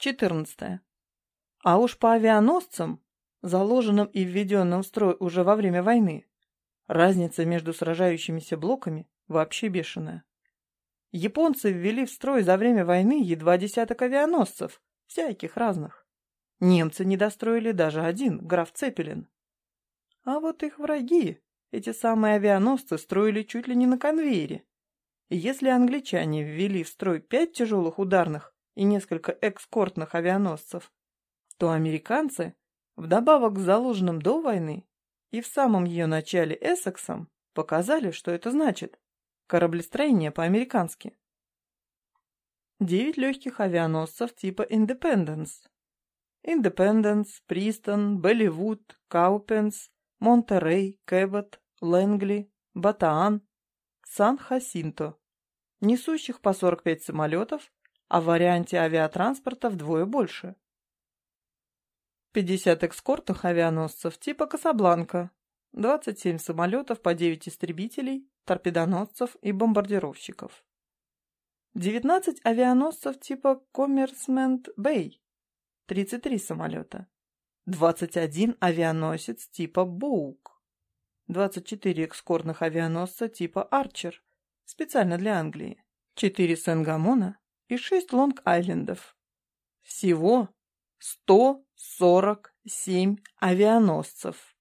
14. А уж по авианосцам, заложенным и введенным в строй уже во время войны, разница между сражающимися блоками вообще бешеная. Японцы ввели в строй за время войны едва десяток авианосцев, всяких разных. Немцы не достроили даже один, граф Цепелин. А вот их враги, эти самые авианосцы, строили чуть ли не на конвейере. И если англичане ввели в строй пять тяжелых ударных и несколько экскортных авианосцев, то американцы, вдобавок к заложенным до войны и в самом ее начале Эссексом, показали, что это значит. Кораблестроение по-американски. Девять легких авианосцев типа Independence. Independence, Пристон, Болливуд, Каупенс, Монтерей, Кэбот, Лэнгли, Батаан, Сан-Хасинто, несущих по 45 самолетов, а в варианте авиатранспорта вдвое больше. 50 экскортных авианосцев типа «Касабланка», 27 самолетов по 9 истребителей, торпедоносцев и бомбардировщиков. 19 авианосцев типа «Коммерсмент Бэй», 33 самолета. 21 авианосец типа «Боук», 24 экскортных авианосца типа «Арчер», специально для Англии, 4 Сенгамона и 6 Лонг-Айлендов. Всего 147 авианосцев.